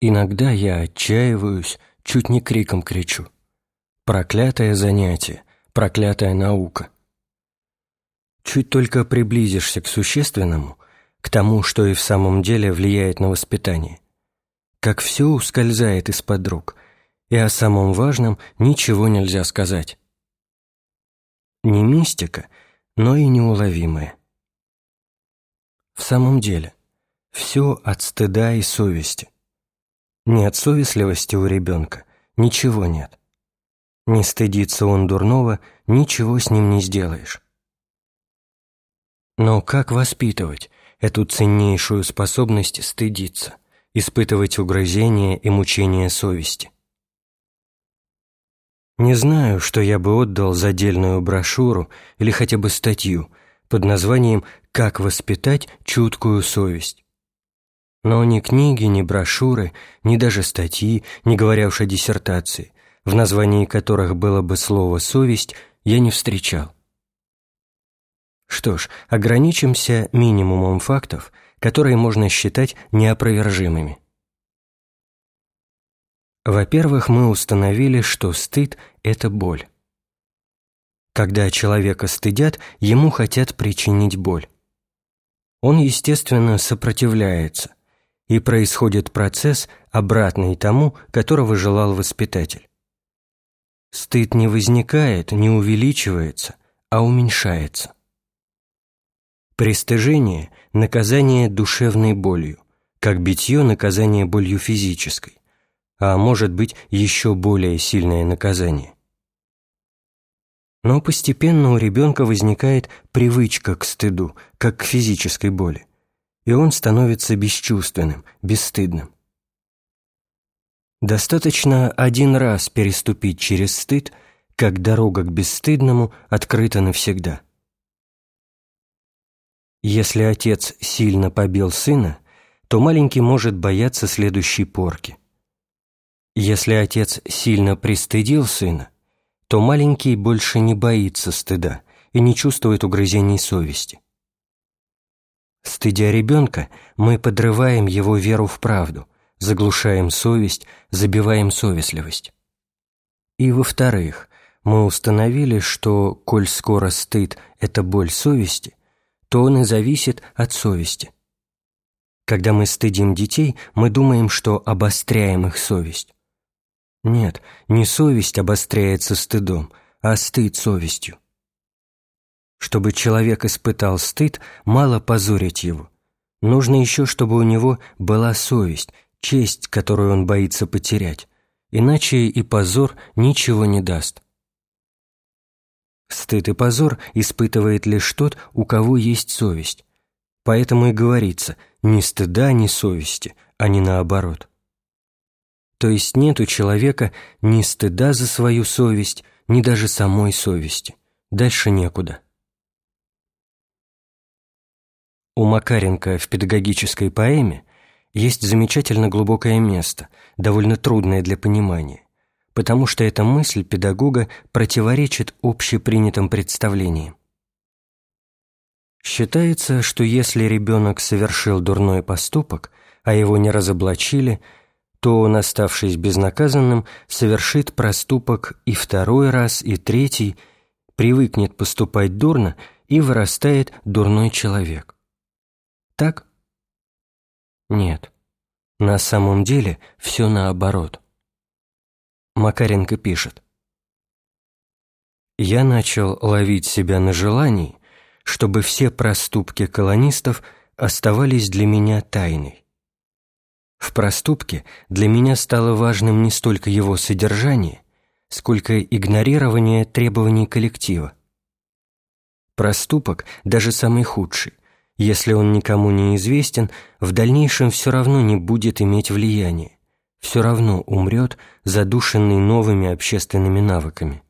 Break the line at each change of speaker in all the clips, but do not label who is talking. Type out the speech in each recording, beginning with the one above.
Иногда я отчаиваюсь, чуть не криком кричу. Проклятое занятие, проклятая наука. Чуть только приблизишься к существенному, к тому, что и в самом деле влияет на воспитание, как все ускользает из-под рук, и о самом важном ничего нельзя сказать. Не мистика, но и неуловимое. В самом деле, все от стыда и совести. Не от совестливости у ребенка ничего нет. Не стыдится он дурного, ничего с ним не сделаешь. Но как воспитывать эту ценнейшую способность стыдиться, испытывать угрызения и мучения совести? Не знаю, что я бы отдал за отдельную брошюру или хотя бы статью под названием «Как воспитать чуткую совесть». Но ни книги, ни брошюры, ни даже статьи, не говоря уж о диссертации, в названии которых было бы слово «совесть», я не встречал. Что ж, ограничимся минимумом фактов, которые можно считать неопровержимыми. Во-первых, мы установили, что стыд – это боль. Когда человека стыдят, ему хотят причинить боль. Он, естественно, сопротивляется, и происходит процесс, обратный тому, которого желал воспитатель. Стыд не возникает, не увеличивается, а уменьшается. Пристыжение – наказание душевной болью, как битье – наказание болью физической, а может быть еще более сильное наказание. Но постепенно у ребенка возникает привычка к стыду, как к физической боли, и он становится бесчувственным, бесстыдным. Достаточно один раз переступить через стыд, как дорога к бесстыдному открыта навсегда – если отец сильно побил сына, то маленький может бояться следующей порки. Если отец сильно пристыдил сына, то маленький больше не боится стыда и не чувствует угрызений совести. Стыдя ребенка, мы подрываем его веру в правду, заглушаем совесть, забиваем совестливость. И во-вторых, мы установили, что, коль скоро стыд – это боль совести, то он и зависит от совести. Когда мы стыдим детей, мы думаем, что обостряем их совесть. Нет, не совесть обостряется стыдом, а стыд совестью. Чтобы человек испытал стыд, мало позорить его. Нужно еще, чтобы у него была совесть, честь, которую он боится потерять, иначе и позор ничего не даст. Стыд и позор испытывает лишь тот, у кого есть совесть. Поэтому и говорится «ни стыда, ни совести», а не наоборот. То есть нет у человека ни стыда за свою совесть, ни даже самой совести. Дальше некуда. У Макаренко в педагогической поэме есть замечательно глубокое место, довольно трудное для понимания потому что эта мысль педагога противоречит общепринятым представлениям. Считается, что если ребенок совершил дурной поступок, а его не разоблачили, то он, оставшись безнаказанным, совершит проступок и второй раз, и третий, привыкнет поступать дурно и вырастает дурной человек. Так? Нет. На самом деле все наоборот. Макаренко пишет. «Я начал ловить себя на желании, чтобы все проступки колонистов оставались для меня тайной. В проступке для меня стало важным не столько его содержание, сколько игнорирование требований коллектива. Проступок, даже самый худший, если он никому не известен, в дальнейшем все равно не будет иметь влияния все равно умрет, задушенный новыми общественными навыками.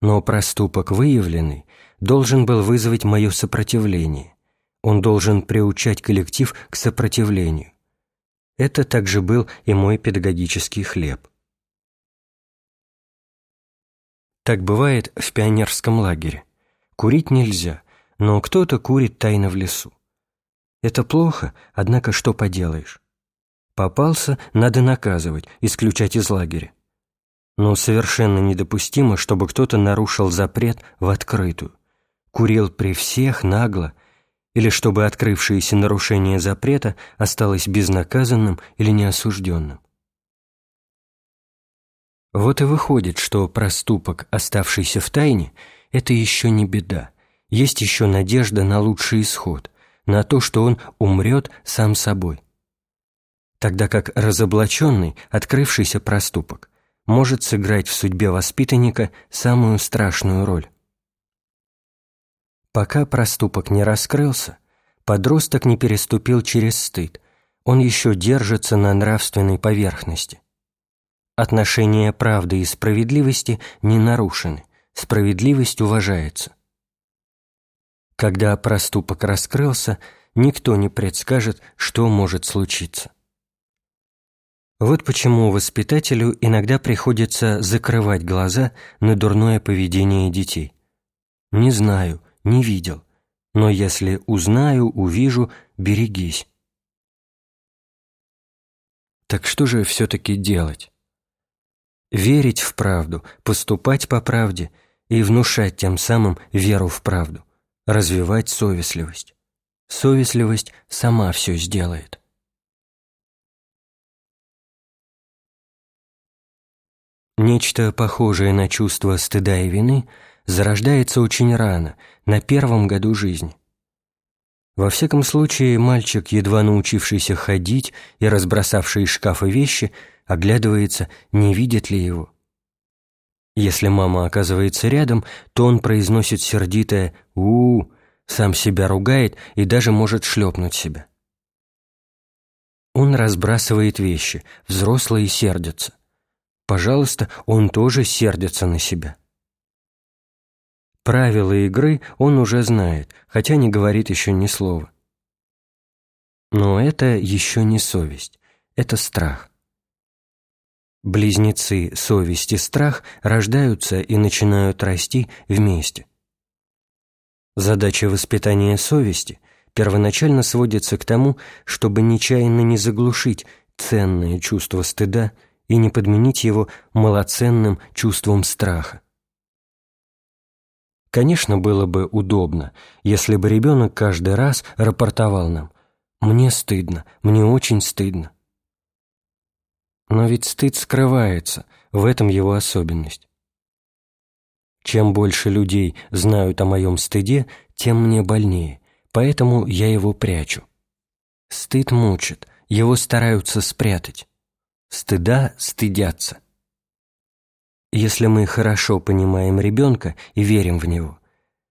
Но проступок выявленный должен был вызвать мое сопротивление. Он должен приучать коллектив к сопротивлению. Это также был и мой педагогический хлеб. Так бывает в пионерском лагере. Курить нельзя, но кто-то курит тайно в лесу. Это плохо, однако что поделаешь? Попался – надо наказывать, исключать из лагеря. Но совершенно недопустимо, чтобы кто-то нарушил запрет в открытую, курил при всех нагло, или чтобы открывшееся нарушение запрета осталось безнаказанным или неосужденным. Вот и выходит, что проступок, оставшийся в тайне, это еще не беда. Есть еще надежда на лучший исход, на то, что он умрет сам собой. Тогда как разоблаченный, открывшийся проступок, может сыграть в судьбе воспитанника самую страшную роль. Пока проступок не раскрылся, подросток не переступил через стыд, он еще держится на нравственной поверхности. Отношения правды и справедливости не нарушены, справедливость уважается. Когда проступок раскрылся, никто не предскажет, что может случиться. Вот почему воспитателю иногда приходится закрывать глаза на дурное поведение детей. Не знаю, не видел, но если узнаю, увижу, берегись. Так что же все-таки делать? верить в правду, поступать по правде и внушать тем самым веру в правду, развивать совестливость. Совестливость сама все сделает. Нечто похожее на чувство стыда и вины зарождается очень рано, на первом году жизни. Во всяком случае, мальчик, едва научившийся ходить и разбросавший из шкафа вещи – оглядывается, не видит ли его. Если мама оказывается рядом, то он произносит сердитое у, -у, -у сам себя ругает и даже может шлепнуть себя. Он разбрасывает вещи, взрослые сердятся. Пожалуйста, он тоже сердится на себя. Правила игры он уже знает, хотя не говорит еще ни слова. Но это еще не совесть, это страх. Близнецы совесть и страх рождаются и начинают расти вместе. Задача воспитания совести первоначально сводится к тому, чтобы нечаянно не заглушить ценное чувство стыда и не подменить его малоценным чувством страха. Конечно, было бы удобно, если бы ребенок каждый раз рапортовал нам «Мне стыдно, мне очень стыдно». Но ведь стыд скрывается, в этом его особенность. Чем больше людей знают о моем стыде, тем мне больнее, поэтому я его прячу. Стыд мучит, его стараются спрятать. Стыда стыдятся. Если мы хорошо понимаем ребенка и верим в него,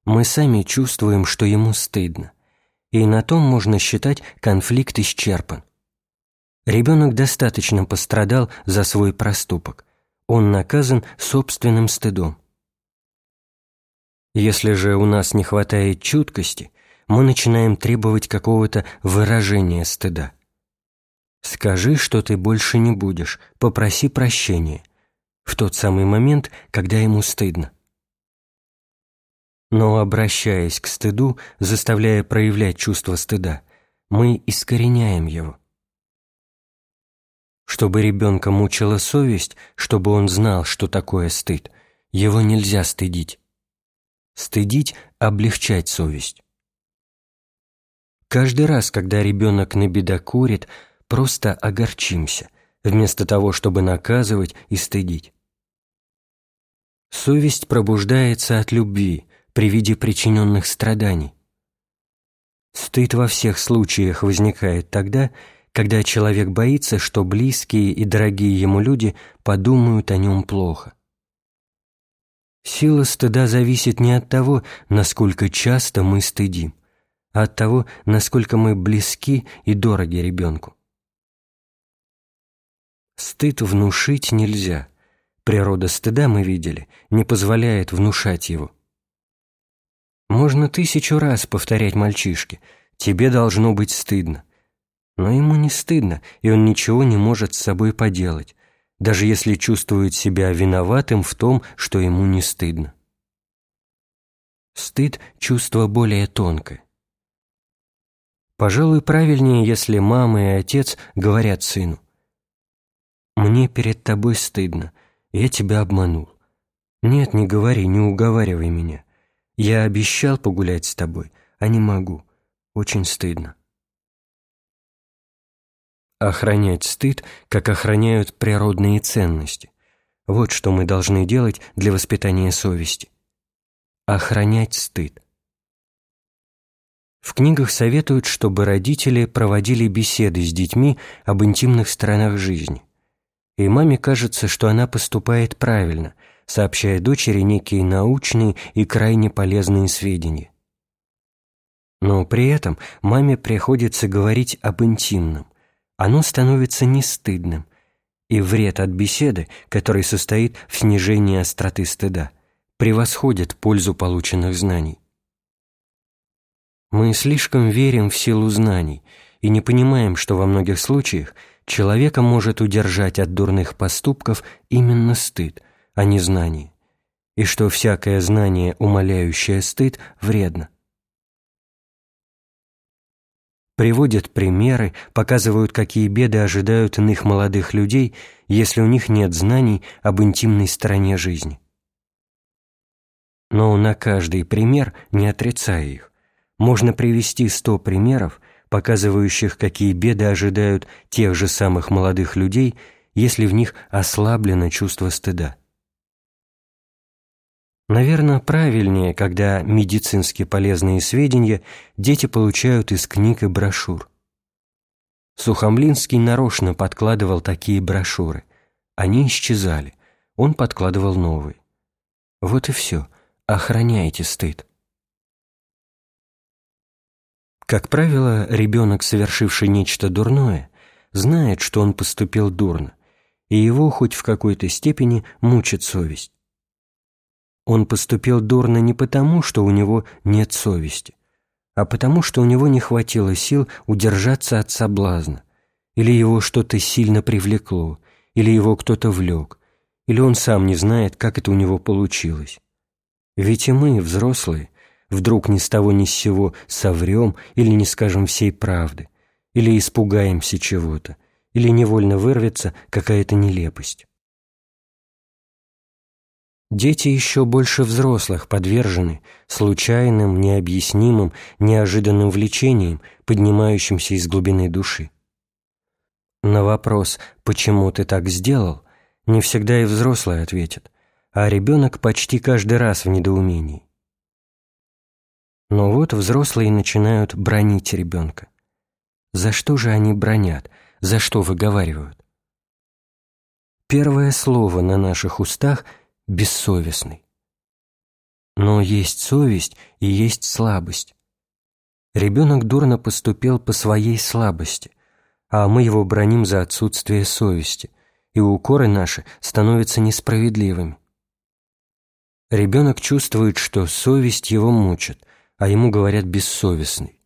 мы сами чувствуем, что ему стыдно, и на том можно считать конфликт исчерпан. Ребенок достаточно пострадал за свой проступок. Он наказан собственным стыдом. Если же у нас не хватает чуткости, мы начинаем требовать какого-то выражения стыда. Скажи, что ты больше не будешь, попроси прощения. В тот самый момент, когда ему стыдно. Но обращаясь к стыду, заставляя проявлять чувство стыда, мы искореняем его. Чтобы ребенка мучила совесть, чтобы он знал, что такое стыд, его нельзя стыдить. Стыдить – облегчать совесть. Каждый раз, когда ребенок набедокурит, просто огорчимся, вместо того, чтобы наказывать и стыдить. Совесть пробуждается от любви при виде причиненных страданий. Стыд во всех случаях возникает тогда, когда человек боится, что близкие и дорогие ему люди подумают о нем плохо. Сила стыда зависит не от того, насколько часто мы стыдим, а от того, насколько мы близки и дороги ребенку. Стыд внушить нельзя. Природа стыда, мы видели, не позволяет внушать его. Можно тысячу раз повторять мальчишке «тебе должно быть стыдно», но ему не стыдно, и он ничего не может с собой поделать, даже если чувствует себя виноватым в том, что ему не стыдно. Стыд – чувство более тонкое. Пожалуй, правильнее, если мама и отец говорят сыну. «Мне перед тобой стыдно, я тебя обманул. Нет, не говори, не уговаривай меня. Я обещал погулять с тобой, а не могу. Очень стыдно». Охранять стыд, как охраняют природные ценности. Вот что мы должны делать для воспитания совести. Охранять стыд. В книгах советуют, чтобы родители проводили беседы с детьми об интимных сторонах жизни. И маме кажется, что она поступает правильно, сообщая дочери некие научные и крайне полезные сведения. Но при этом маме приходится говорить об интимном. Оно становится не стыдным, и вред от беседы, который состоит в снижении остроты стыда, превосходит пользу полученных знаний. Мы слишком верим в силу знаний и не понимаем, что во многих случаях человека может удержать от дурных поступков именно стыд, а не знание, и что всякое знание, умаляющее стыд, вредно. Приводят примеры, показывают, какие беды ожидают иных молодых людей, если у них нет знаний об интимной стороне жизни. Но на каждый пример, не отрицая их, можно привести сто примеров, показывающих, какие беды ожидают тех же самых молодых людей, если в них ослаблено чувство стыда. Наверное, правильнее, когда медицински полезные сведения дети получают из книг и брошюр. Сухомлинский нарочно подкладывал такие брошюры. Они исчезали. Он подкладывал новые. Вот и все. Охраняйте стыд. Как правило, ребенок, совершивший нечто дурное, знает, что он поступил дурно, и его хоть в какой-то степени мучит совесть. Он поступил дурно не потому, что у него нет совести, а потому, что у него не хватило сил удержаться от соблазна, или его что-то сильно привлекло, или его кто-то влек, или он сам не знает, как это у него получилось. Ведь и мы, взрослые, вдруг ни с того ни с сего соврем или не скажем всей правды, или испугаемся чего-то, или невольно вырвется какая-то нелепость. Дети еще больше взрослых подвержены случайным, необъяснимым, неожиданным влечениям, поднимающимся из глубины души. На вопрос «почему ты так сделал?» не всегда и взрослый ответит, а ребенок почти каждый раз в недоумении. Но вот взрослые начинают бронить ребенка. За что же они бронят? За что выговаривают? Первое слово на наших устах – бессовестный. Но есть совесть и есть слабость. Ребенок дурно поступил по своей слабости, а мы его броним за отсутствие совести, и укоры наши становятся несправедливыми. Ребенок чувствует, что совесть его мучит, а ему говорят «бессовестный».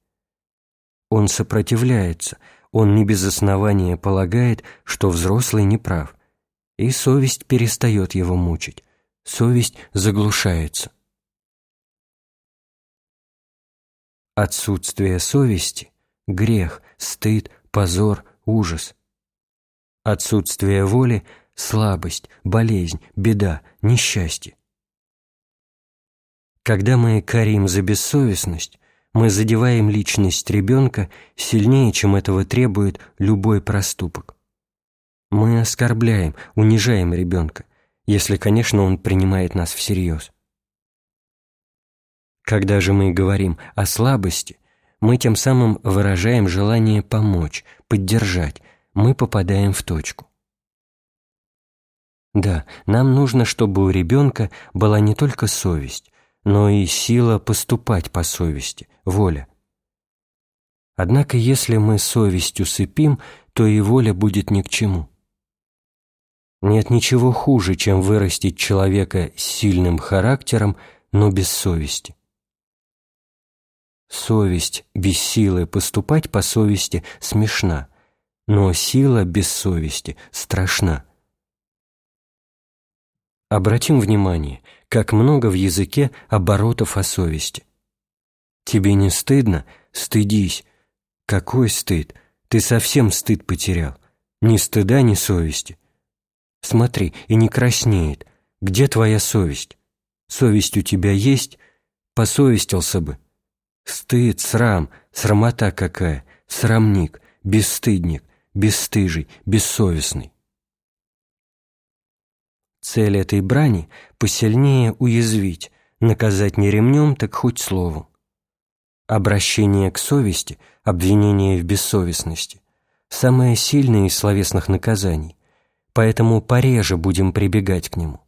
Он сопротивляется, он не без основания полагает, что взрослый не прав, и совесть перестает его мучить, совесть заглушается. Отсутствие совести – грех, стыд, позор, ужас. Отсутствие воли – слабость, болезнь, беда, несчастье. Когда мы корим за бессовестность, мы задеваем личность ребенка сильнее, чем этого требует любой проступок. Мы оскорбляем, унижаем ребенка, если, конечно, он принимает нас всерьез. Когда же мы говорим о слабости, мы тем самым выражаем желание помочь, поддержать, мы попадаем в точку. Да, нам нужно, чтобы у ребенка была не только совесть, но и сила поступать по совести, воля. Однако если мы совесть усыпим, то и воля будет ни к чему. Нет ничего хуже, чем вырастить человека с сильным характером, но без совести. Совесть без силы поступать по совести смешна, но сила без совести страшна. Обратим внимание, как много в языке оборотов о совести. Тебе не стыдно? Стыдись. Какой стыд? Ты совсем стыд потерял. Ни стыда, ни совести. Смотри, и не краснеет. Где твоя совесть? Совесть у тебя есть? Посовестился бы. Стыд, срам, срамота какая, срамник, бесстыдник, бесстыжий, бессовестный. Цель этой брани – посильнее уязвить, наказать не ремнем, так хоть словом. Обращение к совести, обвинение в бессовестности – самое сильное из словесных наказаний, поэтому пореже будем прибегать к нему,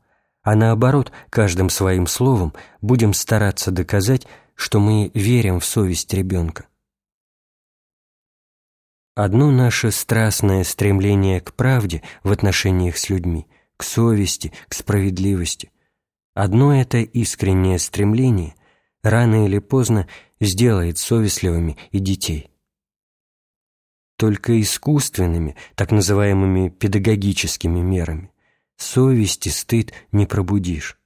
а наоборот, каждым своим словом будем стараться доказать, что мы верим в совесть ребенка. Одно наше страстное стремление к правде в отношениях с людьми, к совести, к справедливости, одно это искреннее стремление рано или поздно сделает совестливыми и детей. Только искусственными, так называемыми педагогическими мерами, совесть и стыд не пробудишь.